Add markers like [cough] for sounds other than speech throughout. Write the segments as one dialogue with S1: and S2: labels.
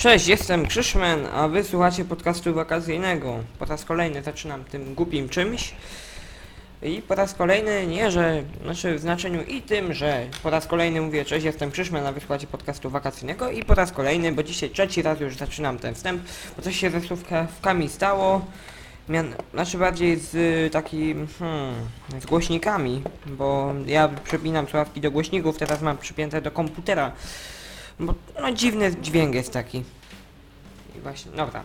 S1: Cześć, jestem Krzyszmen, a wy słuchacie podcastu wakacyjnego. Po raz kolejny zaczynam tym głupim czymś. I po raz kolejny nie, że, znaczy w znaczeniu i tym, że po raz kolejny mówię cześć, jestem Krzyszmen, a wy słuchacie podcastu wakacyjnego i po raz kolejny, bo dzisiaj trzeci raz już zaczynam ten wstęp, bo coś się ze słówkami stało. Mian, znaczy bardziej z y, takim, hmm, z głośnikami, bo ja przypinam słuchawki do głośników, teraz mam przypięte do komputera. Bo no dziwny dźwięk jest taki. I właśnie, dobra.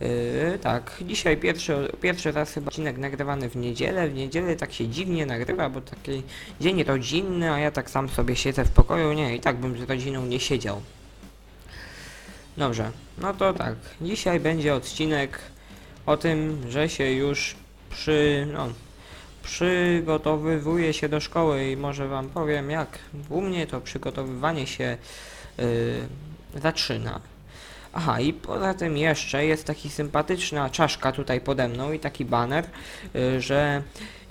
S1: Yy, tak, dzisiaj pierwszy, pierwszy raz chyba odcinek nagrywany w niedzielę. W niedzielę tak się dziwnie nagrywa, bo taki dzień rodzinny, a ja tak sam sobie siedzę w pokoju. Nie, i tak bym z rodziną nie siedział. Dobrze, no to tak. Dzisiaj będzie odcinek o tym, że się już przy, no, przygotowywuję się do szkoły i może wam powiem jak u mnie to przygotowywanie się yy, zaczyna. Aha, i poza tym jeszcze jest taki sympatyczna czaszka tutaj pode mną i taki baner, yy, że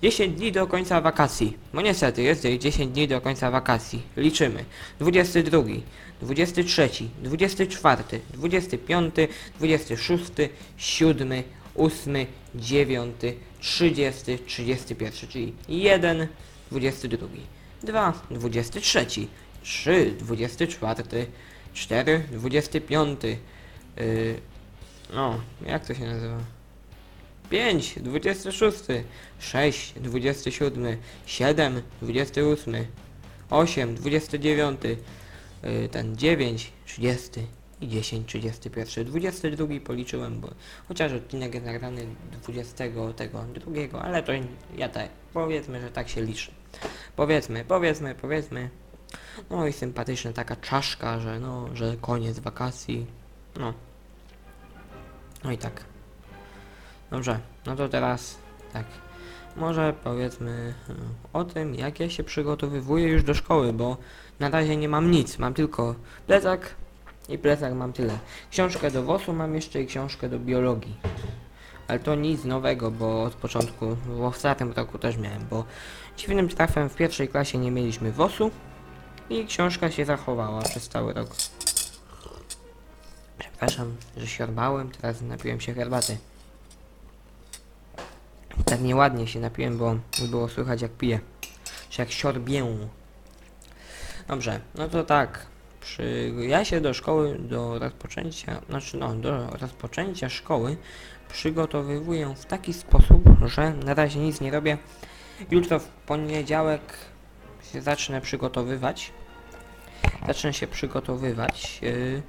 S1: 10 dni do końca wakacji. No niestety, jest jej 10 dni do końca wakacji. Liczymy. 22, 23, 24, 25, 26, 7, 8, 9, 30, 31, czyli 1, 22, 2, 23, 3, 24, 4, 25, yy, no, jak to się nazywa? 5, 26, 6, 27, 7, 28, 8, 29, yy, ten 9, 30 i 10, 31, 22 policzyłem, bo chociaż odcinek jest nagrany 20 tego drugiego, ale to ja tak, powiedzmy, że tak się liczy. Powiedzmy, powiedzmy, powiedzmy. No i sympatyczna taka czaszka, że no, że koniec wakacji. No. No i tak. Dobrze, no to teraz tak. Może powiedzmy e, o tym, jak ja się przygotowywuję już do szkoły, bo na razie nie mam nic. Mam tylko plecak i plecak mam tyle. Książkę do WOS-u mam jeszcze i książkę do biologii. Ale to nic nowego, bo od początku, w ostatnim roku też miałem, bo dziwnym trafem w pierwszej klasie nie mieliśmy WOS-u i książka się zachowała przez cały rok. Przepraszam, że siorbałem, teraz napiłem się herbaty. Tak nieładnie się napiłem, bo było słychać jak piję. Czy jak siorbię. Dobrze, no to tak. Przy, ja się do szkoły, do rozpoczęcia, znaczy no, do rozpoczęcia szkoły przygotowywuję w taki sposób, że na razie nic nie robię. Jutro w poniedziałek się zacznę przygotowywać. Zacznę się przygotowywać. Yy,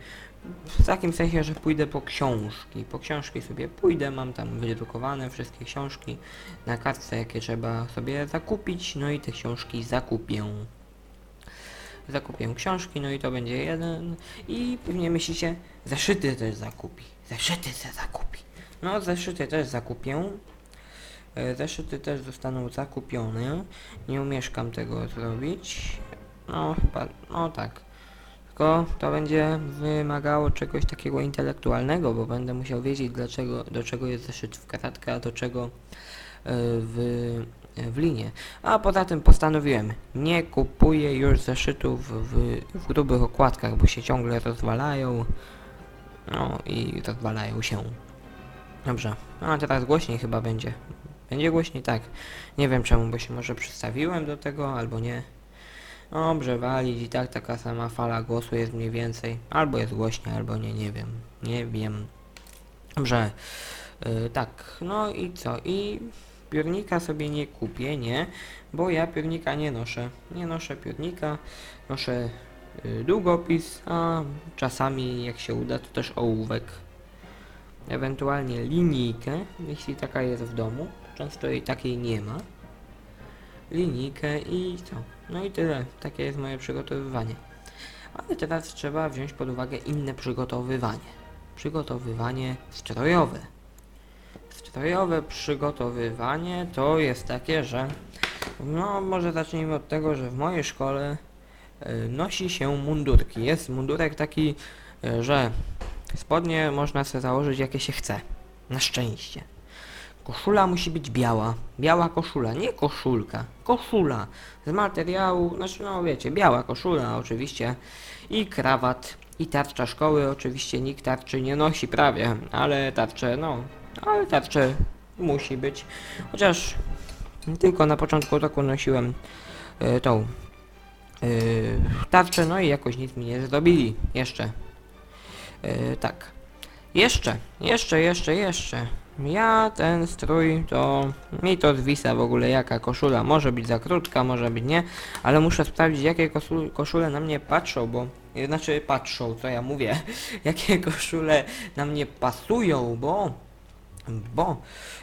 S1: w takim sensie, że pójdę po książki. Po książki sobie pójdę, mam tam wydrukowane wszystkie książki na kartce, jakie trzeba sobie zakupić, no i te książki zakupię. Zakupię książki, no i to będzie jeden. I pewnie myślicie, zeszyty też zakupi. Zeszyty se zakupi. No, zeszyty też zakupię. E, Zeszyty też zostaną zakupione. Nie umieszkam tego zrobić. No, chyba, no tak. Tylko to będzie wymagało czegoś takiego intelektualnego, bo będę musiał wiedzieć, dlaczego, do czego jest zeszyt w kartkę, a do czego e, w, w linie. A poza tym postanowiłem, nie kupuję już zeszytów w, w grubych okładkach, bo się ciągle rozwalają. No i rozwalają się. Dobrze, a teraz głośniej chyba będzie. Będzie głośniej, tak. Nie wiem czemu, bo się może przystawiłem do tego, albo nie. Dobrze, walić i tak taka sama fala głosu jest mniej więcej. Albo jest głośniej, albo nie, nie wiem. Nie wiem. Dobrze. Yy, tak, no i co? I piórnika sobie nie kupię, nie? Bo ja piórnika nie noszę. Nie noszę piórnika, noszę yy, długopis, a czasami jak się uda to też ołówek. Ewentualnie linijkę, jeśli taka jest w domu. Często jej takiej nie ma. Linijkę i co? No i tyle. Takie jest moje przygotowywanie. Ale teraz trzeba wziąć pod uwagę inne przygotowywanie. Przygotowywanie strojowe. Strojowe przygotowywanie to jest takie, że no może zacznijmy od tego, że w mojej szkole y, nosi się mundurki. Jest mundurek taki, y, że spodnie można sobie założyć jakie się chce. Na szczęście. Koszula musi być biała. Biała koszula, nie koszulka. Koszula. Z materiału, znaczy no wiecie, biała koszula oczywiście. I krawat. I tarcza szkoły, oczywiście nikt tarczy nie nosi prawie, ale tarcze, no, ale tarcze musi być. Chociaż tylko na początku roku nosiłem e, tą e, tarczę, no i jakoś nic mi nie zrobili. Jeszcze. E, tak. Jeszcze, jeszcze, jeszcze, jeszcze. Ja ten strój to mi to zwisa w ogóle jaka koszula. Może być za krótka, może być nie, ale muszę sprawdzić jakie koszul, koszule na mnie patrzą, bo znaczy patrzą, co ja mówię, [laughs] jakie koszule na mnie pasują, bo bo,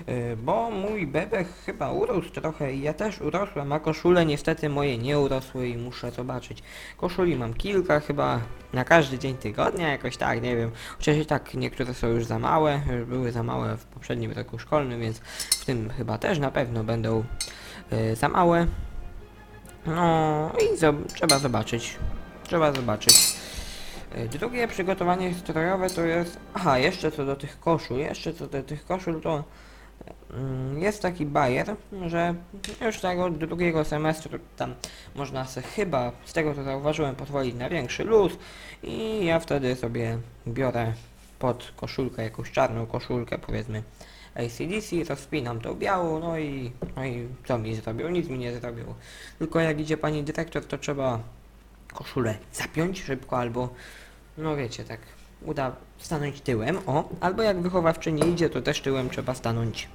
S1: y, bo mój bebek chyba urósł trochę i ja też urosłem, a koszule niestety moje nie urosły i muszę zobaczyć. Koszuli mam kilka chyba na każdy dzień tygodnia, jakoś tak, nie wiem. Chociaż i tak niektóre są już za małe, już były za małe w poprzednim roku szkolnym, więc w tym chyba też na pewno będą y, za małe. No i zob- trzeba zobaczyć. Trzeba zobaczyć. E, Drugie przygotowanie strojowe to jest... Aha, jeszcze co do tych koszul, jeszcze co do tych koszul to mm, jest taki bajer, że już tego drugiego semestru tam można se chyba, z tego co zauważyłem, pozwolić na większy luz i ja wtedy sobie biorę pod koszulkę jakąś czarną koszulkę powiedzmy ACDC, rozpinam tą białą, no i, no i co mi zrobił? Nic mi nie zrobił. Tylko jak idzie pani dyrektor, to trzeba koszulę zapiąć szybko, albo no wiecie, tak uda stanąć tyłem, o, albo jak wychowawczy nie idzie, to też tyłem trzeba stanąć.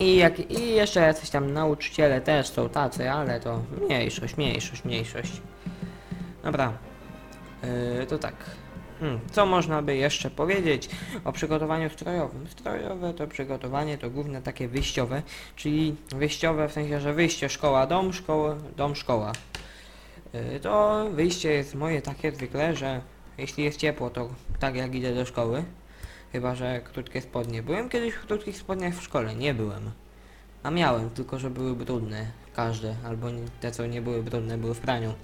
S1: I, jak, I jeszcze jacyś tam nauczyciele też są tacy, ale to mniejszość, mniejszość, mniejszość. Dobra, yy, to tak. Hmm, co można by jeszcze powiedzieć o przygotowaniu strojowym? Strojowe to przygotowanie to główne takie wyjściowe, czyli wyjściowe w sensie, że wyjście szkoła, dom, szkoła, dom, szkoła. Yy, To wyjście jest moje takie zwykle, że jeśli jest ciepło, to tak jak idę do szkoły. Chyba, że krótkie spodnie. Byłem kiedyś w krótkich spodniach w szkole, nie byłem. A miałem, tylko że były brudne. Każde, albo te co nie były brudne były w praniu.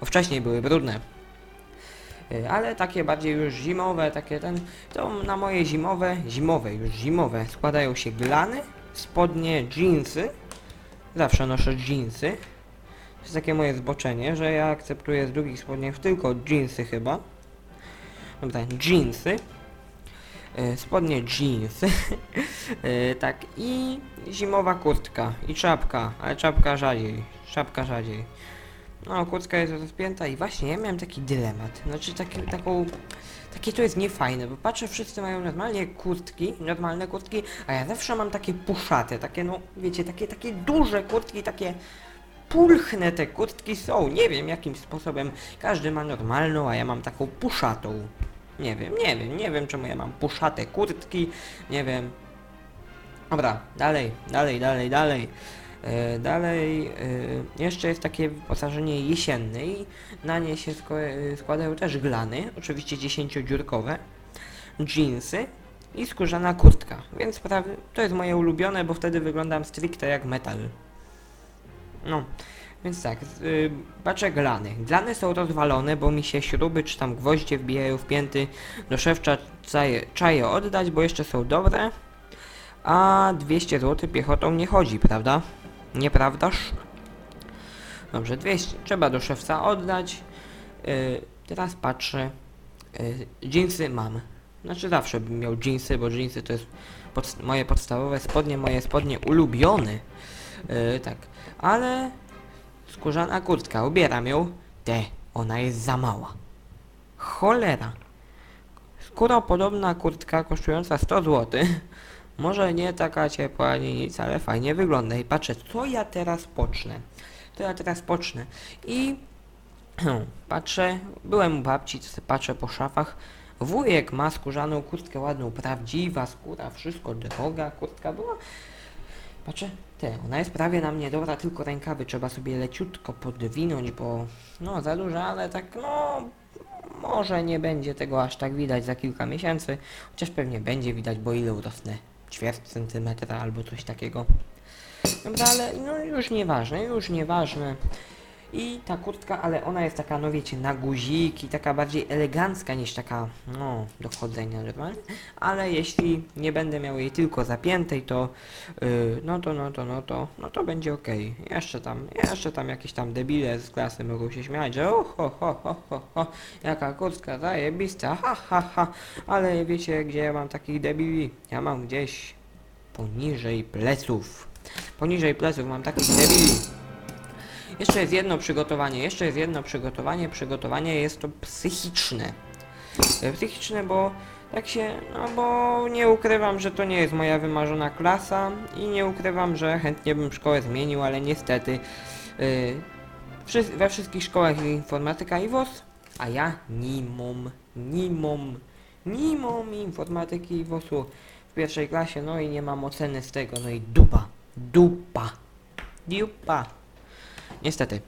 S1: Bo wcześniej były brudne. Y, Ale takie bardziej już zimowe, takie ten, to na moje zimowe, zimowe, już zimowe, składają się glany, spodnie, jeansy. Zawsze noszę jeansy. To jest takie moje zboczenie, że ja akceptuję z długich spodniach tylko jeansy chyba. Dobra, jeansy. E, spodnie jeans. [laughs] E, tak i zimowa kurtka i czapka, ale czapka rzadziej. Czapka rzadziej. No, kurtka jest rozpięta i właśnie ja miałem taki dylemat. Znaczy taki, taką... Takie to jest niefajne, bo patrzę, wszyscy mają normalnie kurtki, normalne kurtki, a ja zawsze mam takie puszate, takie no, wiecie, takie, takie duże kurtki, takie pulchne te kurtki są. Nie wiem jakim sposobem każdy ma normalną, a ja mam taką puszatą. Nie wiem, nie wiem, nie wiem czemu ja mam puszate kurtki, nie wiem. Dobra, dalej, dalej, dalej, dalej. E, dalej, e, jeszcze jest takie wyposażenie jesienne i na nie się e, składają też glany, oczywiście 10-dziurkowe, jeansy i skórzana kurtka, więc to jest moje ulubione, bo wtedy wyglądam stricte jak metal. No, więc tak, z- y, patrzę glany. Glany są rozwalone, bo mi się śruby czy tam gwoździe wbijają w pięty. Do szewcza czaję, czaję oddać, bo jeszcze są dobre. A 200 zł piechotą nie chodzi, prawda? Nieprawdaż? Dobrze, 200 trzeba do szewca oddać. Y, teraz patrzę. Y, jeansy mam. Znaczy zawsze bym miał jeansy, bo jeansy to jest pod, moje podstawowe spodnie, moje spodnie ulubione. Y, tak, ale skórzana kurtka, ubieram ją. Te, ona jest za mała. Cholera. Skóropodobna kurtka kosztująca 100 zł. Może nie taka ciepła ani nic, ale fajnie wygląda. I patrzę, co ja teraz pocznę. Co ja teraz pocznę. I [clears throat] patrzę, byłem u babci, to patrzę po szafach. Wujek ma skórzaną kurtkę ładną, prawdziwa skóra, wszystko droga kurtka była. Patrzę, te, ona jest prawie na mnie dobra, tylko rękawy trzeba sobie leciutko podwinąć, bo no za dużo, ale tak no może nie będzie tego aż tak widać za kilka miesięcy, chociaż pewnie będzie widać, bo ile urosnę? Ćwierć centymetra albo coś takiego. Dobra, ale no już nieważne, już nieważne. I ta kurtka, ale ona jest taka, no wiecie, na guziki, taka bardziej elegancka niż taka, no, do chodzenia normalnie. Ale jeśli nie będę miał jej tylko zapiętej, to, yy, no to, no to, no to, no to będzie okej. Jeszcze tam, jeszcze tam jakieś tam debile z klasy mogą się śmiać, że o, ho, ho, ho, ho, ho, jaka kurtka zajebista, ha, ha, ha. Ale wiecie, gdzie ja mam takich debili? Ja mam gdzieś poniżej pleców. Poniżej pleców mam takich debili. Jeszcze jest jedno przygotowanie, jeszcze jest jedno przygotowanie. Przygotowanie jest to psychiczne. E, Psychiczne, bo tak się, no bo nie ukrywam, że to nie jest moja wymarzona klasa i nie ukrywam, że chętnie bym szkołę zmienił, ale niestety yy, we wszystkich szkołach jest informatyka i WOS, a ja mam, nie mam informatyki i WOS-u w pierwszej klasie, no i nie mam oceny z tego, no i dupa, dupa, dupa. Niestety.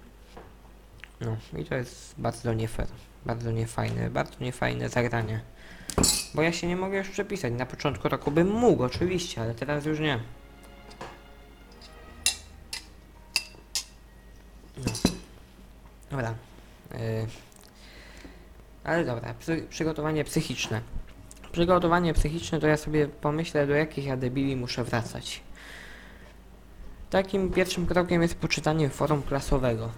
S1: No i to jest bardzo nie fair, bardzo niefajne, bardzo niefajne zagranie. Bo ja się nie mogę już przepisać. Na początku roku bym mógł, oczywiście, ale teraz już nie. No. Dobra. Yy. Ale dobra, przygotowanie psychiczne. Przygotowanie psychiczne to ja sobie pomyślę, do jakich ja debili muszę wracać. Takim pierwszym krokiem jest poczytanie forum klasowego.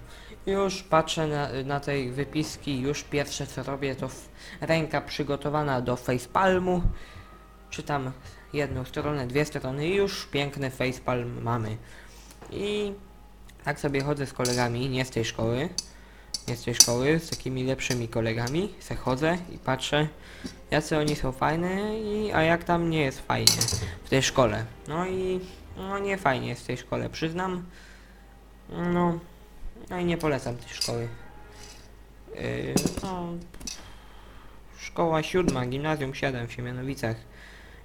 S1: Już patrzę na, na tej wypiski, już pierwsze co robię to ręka przygotowana do facepalmu. Czytam jedną stronę, dwie strony i już piękny facepalm mamy. I tak sobie chodzę z kolegami, nie z tej szkoły, nie z tej szkoły, z takimi lepszymi kolegami, se chodzę i patrzę, jacy oni są fajne, i, a jak tam nie jest fajnie w tej szkole. No i no nie fajnie jest w tej szkole, przyznam. No, no i nie polecam tej szkoły. Yy, no, szkoła siódma, gimnazjum 7 w Siemianowicach.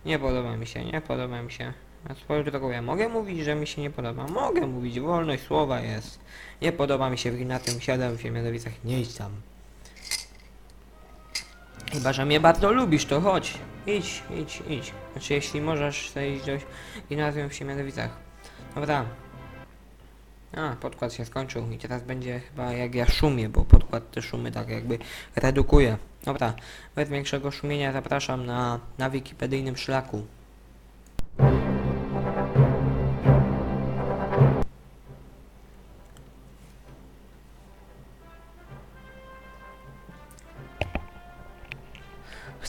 S1: Nie podoba mi się, nie podoba mi się. A swoją drogą ja mogę mówić, że mi się nie podoba. Mogę mówić, wolność słowa jest. Nie podoba mi się w gimnazjum 7 w Siemianowicach, nie idź tam. Chyba, że mnie bardzo lubisz, to chodź. Idź, idź, idź. Znaczy, jeśli możesz to iść do gimnazjum w Siemianowicach. Dobra. A, podkład się skończył i teraz będzie chyba jak ja szumię, bo podkład te szumy tak jakby redukuje. Dobra, bez większego szumienia zapraszam na, na wikipedyjnym szlaku.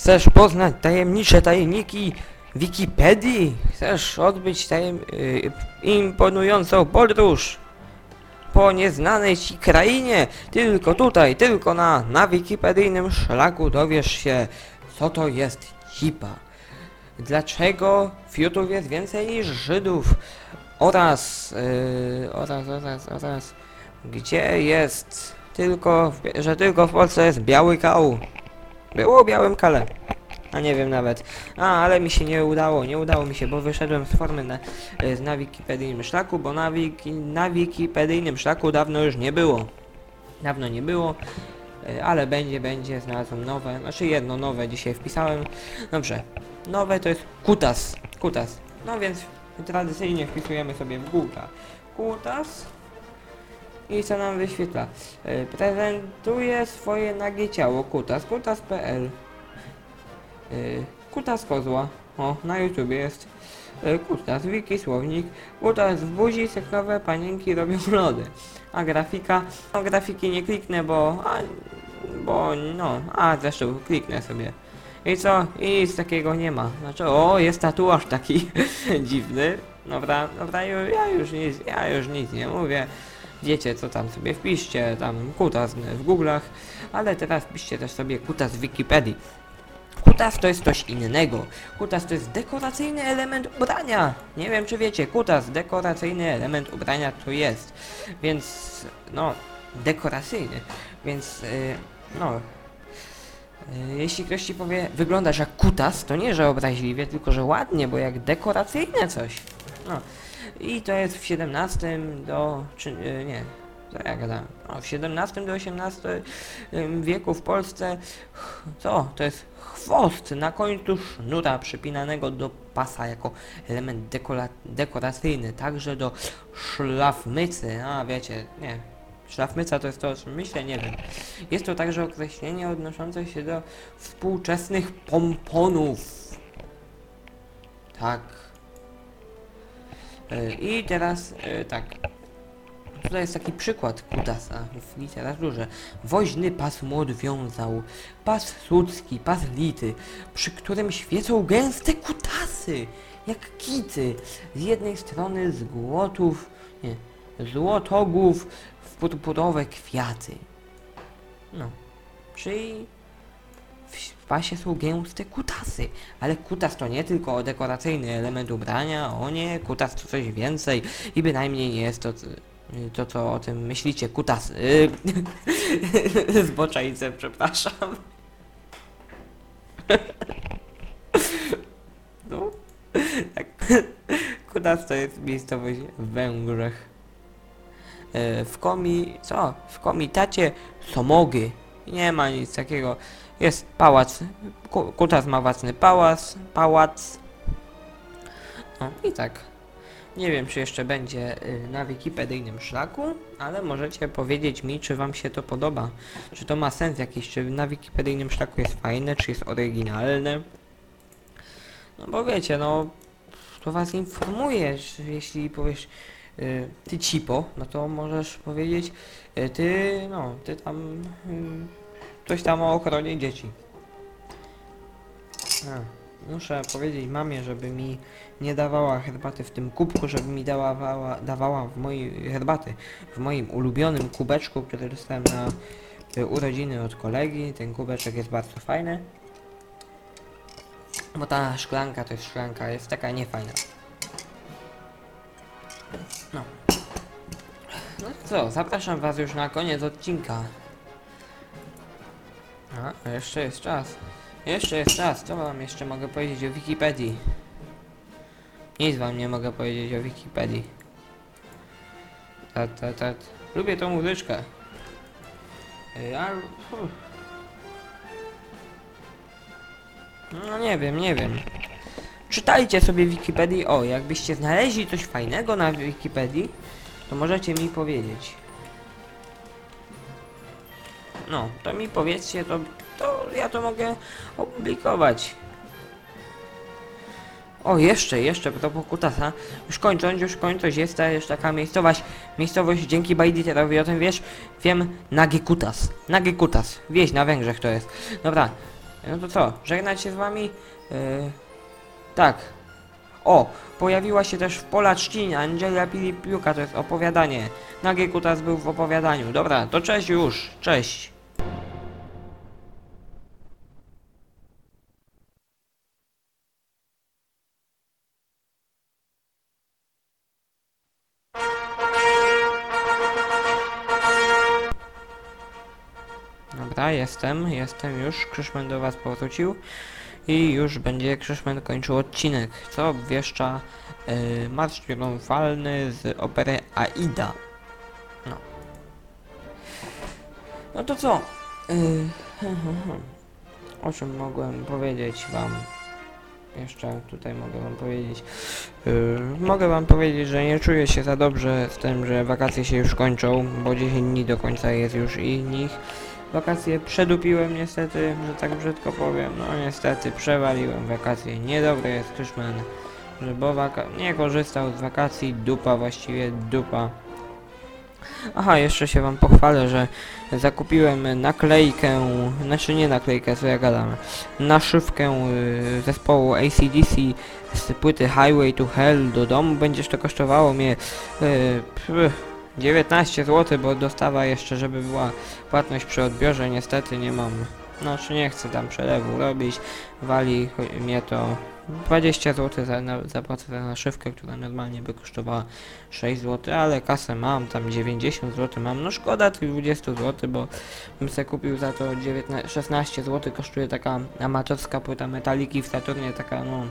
S1: Chcesz poznać tajemnicze tajniki Wikipedii? Chcesz odbyć tajem, y, imponującą podróż po nieznanej ci krainie? Tylko tutaj, tylko na, na wikipedyjnym szlaku dowiesz się, co to jest hipa. Dlaczego w YouTube jest więcej niż Żydów? Oraz, yy, oraz, oraz, oraz, gdzie jest tylko, że tylko w Polsce jest biały kał. Było białym kale. A nie wiem nawet. A, ale mi się nie udało, nie udało mi się, bo wyszedłem z formy na, e, na wikipedyjnym szlaku, bo na, wiki, na wikipedyjnym szlaku dawno już nie było. Dawno nie było, e, ale będzie, będzie, znalazłem nowe, znaczy jedno nowe dzisiaj wpisałem. Dobrze, nowe to jest kutas, kutas. No więc tradycyjnie wpisujemy sobie w Google kutas i co nam wyświetla? E, Prezentuje swoje nagie ciało kutas, kutas.pl Y, Kutas kozła. O, na YouTubie jest. Y, Kutas, wiki, słownik. Kutas w buzi, seknowe panienki robią [laughs] lody. A grafika? No grafiki nie kliknę, bo... A, bo no, a zresztą kliknę sobie. I co? I nic takiego nie ma. Znaczy, o, jest tatuaż taki [laughs] dziwny. Dobra, dobra, ja już nic, ja już nic nie mówię. Wiecie co tam sobie wpiszcie, tam kutas w Google'ach, ale teraz wpiszcie też sobie kutas w Wikipedii. Kutas to jest coś innego. Kutas to jest dekoracyjny element ubrania. Nie wiem czy wiecie, kutas, dekoracyjny element ubrania to jest. Więc, no, dekoracyjny. Więc, yy, no, yy, jeśli ktoś ci powie, wyglądasz jak kutas, to nie, że obraźliwie, tylko że ładnie, bo jak dekoracyjne coś. No. I to jest w 17 do, czy, yy, nie, co ja gadałem? No, w 17 do 18 ym, wieku w Polsce, co? To jest chwost na końcu sznura przypinanego do pasa jako element dekora dekoracyjny, także do szlafmycy, a wiecie, nie, Szlafmyca to jest to, o czym myślę, nie wiem. Jest to także określenie odnoszące się do współczesnych pomponów. Tak. E, I teraz e, tak. Tutaj jest taki przykład kutasa literaturze. Woźny pas mu odwiązał, pas słudzki, pas lity, przy którym świecą gęste kutasy, jak kity. Z jednej strony z głotów, nie, złotogów w purpurowe kwiaty. No, czyli pasie są gęste kutasy, ale kutas to nie tylko dekoracyjny element ubrania, o nie, kutas to coś więcej i bynajmniej nie jest to, to co o tym myślicie, kutas. [laughs] Yy, Zboczajce, przepraszam. [laughs] No, tak. Kutas to jest miejscowość w Węgrzech. E, W komi... co? W komitacie Somogy. Nie ma nic takiego. Jest pałac. Ku- Kutas ma własny pałac. Pałac. No i tak. Nie wiem, czy jeszcze będzie y, na wikipedyjnym szlaku, ale możecie powiedzieć mi, czy wam się to podoba. Czy to ma sens jakiś, czy na wikipedyjnym szlaku jest fajne, czy jest oryginalne. No bo wiecie, no to was informuje, jeśli powiesz ty cipo, no to możesz powiedzieć y, ty, no, ty tam y, coś tam o ochronie dzieci. A, muszę powiedzieć mamie, żeby mi nie dawała herbaty w tym kubku, żeby mi dawała, dawała w mojej herbaty, w moim ulubionym kubeczku, który dostałem na y, urodziny od kolegi. Ten kubeczek jest bardzo fajny. Bo ta szklanka to jest szklanka, jest taka niefajna. No. No co, zapraszam was już na koniec odcinka. A, jeszcze jest czas. Jeszcze jest czas, co wam jeszcze mogę powiedzieć o Wikipedii? Nic wam nie mogę powiedzieć o Wikipedii. Tat, tat, tat. Lubię tą muzyczkę. Ja... No nie wiem, nie wiem. Czytajcie sobie Wikipedii. O, jakbyście znaleźli coś fajnego na Wikipedii, to możecie mi powiedzieć. No, to mi powiedzcie, to, to ja to mogę opublikować. O, jeszcze, jeszcze, propos Kutasa. Już kończąc, już kończąc, jest też taka miejscowość, miejscowość dzięki Bajditerowi, o tym wiesz? Wiem, Nagi Kutas. Nagi Kutas. Wieś na Węgrzech to jest. Dobra, no to co, żegnać się z wami? Yy, tak. O, pojawiła się też w Pola Czcin Angela Pilipiuka, to jest opowiadanie. Nagi Kutas był w opowiadaniu. Dobra, to cześć już, cześć. Dobra, jestem, jestem już. Krzyszman do was powrócił. I już będzie Krzyszman kończył odcinek, co obwieszcza yy, marsz triumfalny z opery Aida. No. No to co? Yy, [laughs] o czym mogłem powiedzieć wam? Jeszcze tutaj mogę wam powiedzieć. Yy, mogę wam powiedzieć, że nie czuję się za dobrze z tym, że wakacje się już kończą, bo 10 dni do końca jest już i nich. Wakacje przedupiłem niestety, że tak brzydko powiem. No niestety przewaliłem wakacje. Niedobry jest Krzyszman, że bo nie korzystał z wakacji. Dupa właściwie, dupa. Aha, jeszcze się wam pochwalę, że zakupiłem naklejkę, znaczy nie naklejkę, co ja gadam, naszywkę y, zespołu ACDC z płyty Highway to Hell do domu. Będziesz to kosztowało mnie y, pff, 19 zł, bo dostawa jeszcze, żeby była płatność przy odbiorze, niestety nie mam. Znaczy nie chcę tam przelewu robić, wali mnie to 20 zł za, na, zapłacę za naszywkę, która normalnie by kosztowała 6 zł, ale kasę mam, tam 90 zł mam, no szkoda tych 20 zł, bo bym sobie kupił za to 19, 16 zł, kosztuje taka amatorska płyta Metaliki w Saturnie, taka no...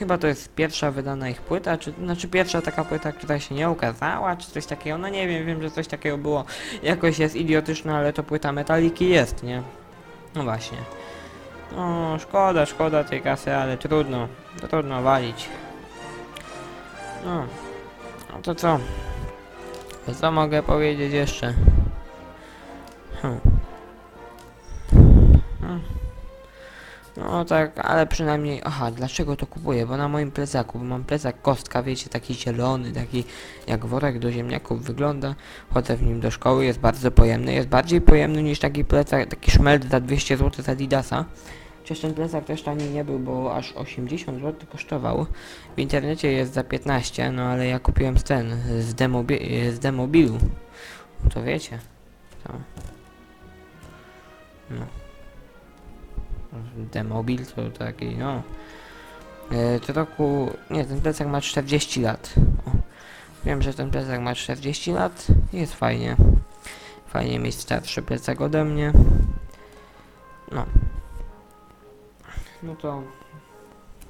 S1: Chyba to jest pierwsza wydana ich płyta, czy znaczy pierwsza taka płyta, która się nie ukazała, czy coś takiego, no nie wiem, wiem, że coś takiego było. Jakoś jest idiotyczna, ale to płyta Metaliki jest, nie? No właśnie. No, szkoda, szkoda tej kasy, ale trudno, trudno walić. No, no to co? Co mogę powiedzieć jeszcze? Hmm. No tak, ale przynajmniej, aha, dlaczego to kupuję? Bo na moim plecaku, bo mam plecak kostka, wiecie, taki zielony, taki jak worek do ziemniaków wygląda. Chodzę w nim do szkoły, jest bardzo pojemny, jest bardziej pojemny niż taki plecak, taki szmelc za 200 zł z Adidasa. Chociaż ten plecak też tani nie był, bo aż 80 zł kosztował. W internecie jest za 15, no ale ja kupiłem z ten, z, demobi z demobilu. To wiecie. To. No. Demobil to taki, no. E, to roku, nie, ten plecak ma 40 lat. O. Wiem, że ten plecak ma 40 lat. Jest fajnie. Fajnie mieć starszy plecak ode mnie. No. No to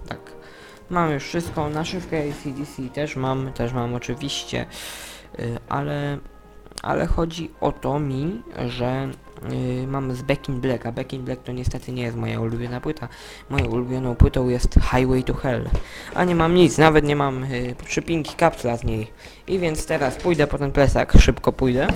S1: tak. Mam już wszystko. Naszywkę ACDC też mam, też mam oczywiście. Y, ale ale chodzi o to mi, że y, mam z Back in Black, a Back in Black to niestety nie jest moja ulubiona płyta. Moją ulubioną płytą jest Highway to Hell. A nie mam nic, nawet nie mam y, przypinki kapsla z niej. I więc teraz pójdę po ten plesak, szybko pójdę.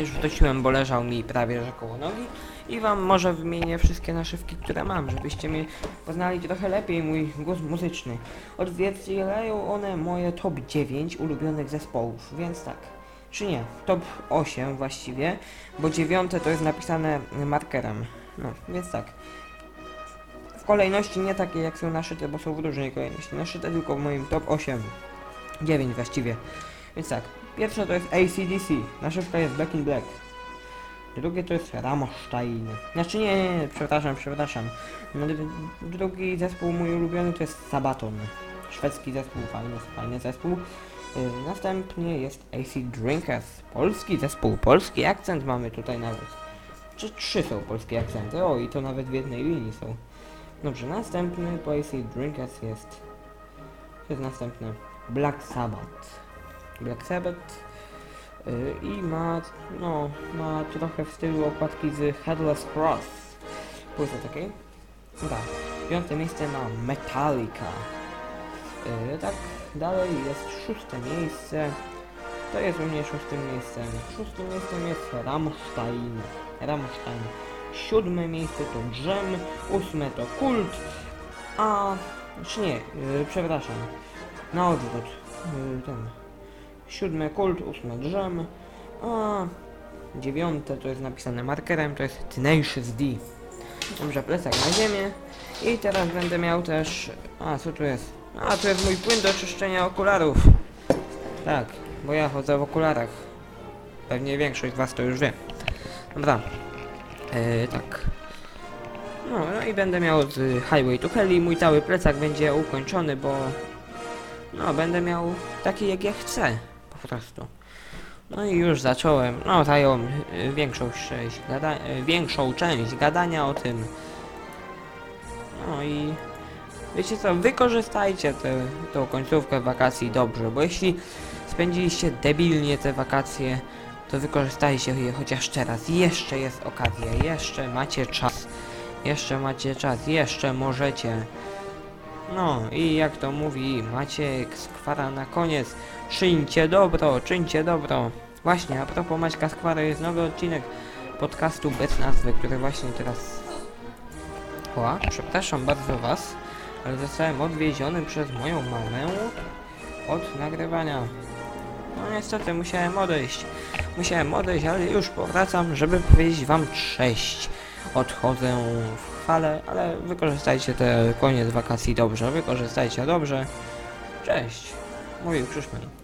S1: Już wróciłem, bo leżał mi prawie że koło nogi. I wam może wymienię wszystkie naszywki, które mam, żebyście mnie poznali trochę lepiej mój głos muzyczny. Odzwierciedlają one moje top 9 ulubionych zespołów, więc tak. Czy nie? Top 8 właściwie, bo dziewiąte to jest napisane markerem. No, więc tak. W kolejności nie takie jak są naszyte, bo są w różnej kolejności. Naszyte tylko w moim top 8. 9 właściwie. Więc tak. Pierwsze to jest ACDC. Naszywka jest Back in Black. Drugie to jest Rammstein. Znaczy nie, nie, nie, przepraszam, przepraszam. No, Drugi zespół mój ulubiony to jest Sabaton. Szwedzki zespół, fajny, fajny zespół. Yy, Następnie jest AC Drinkers. Polski zespół, polski akcent mamy tutaj nawet. Czy trzy są polskie akcenty? O, i to nawet w jednej linii są. Dobrze, następny po AC Drinkers jest... To jest następny Black Sabbath. Black Sabbath Y, i ma, no, ma trochę w stylu okładki z Headless Cross. Płyty takiej. Tak. Piąte miejsce ma Metallica. Y, tak, dalej jest szóste miejsce. To jest u mnie szóstym miejscem. Szóstym miejscem jest Rammstein. Rammstein. Siódme miejsce to Dżem. Ósme to Kult. A, czy nie, yy, przepraszam. Na odwrót. Yy, ten. Siódme kult, ósme drzem, a dziewiąte to jest napisane markerem, to jest Tenacious D. Dobrze, plecak na ziemię. I teraz będę miał też... A, co tu jest? A, tu jest mój płyn do czyszczenia okularów. Tak, bo ja chodzę w okularach. Pewnie większość z was to już wie. Dobra. Eee, tak. No, no i będę miał z Highway to Hell mój cały plecak będzie ukończony, bo... No, będę miał taki jak ja chcę po prostu. No i już zacząłem, no dają y, większą część, gada y, większą część gadania o tym. No i wiecie co, wykorzystajcie tę tą końcówkę wakacji dobrze, bo jeśli spędziliście debilnie te wakacje, to wykorzystajcie je chociaż teraz. Jeszcze jest okazja, jeszcze macie czas. Jeszcze macie czas, jeszcze możecie. No i jak to mówi Maciek Skwara na koniec, czyńcie dobro, czyńcie dobro. Właśnie, a propos Maćka Skwary jest nowy odcinek podcastu bez nazwy, który właśnie teraz... O, przepraszam bardzo was, ale zostałem odwieziony przez moją mamę od nagrywania. No niestety musiałem odejść. Musiałem odejść, ale już powracam, żeby powiedzieć wam cześć. Odchodzę w chwale, ale wykorzystajcie te koniec wakacji dobrze, wykorzystajcie dobrze. Cześć, mówił Krzyszman.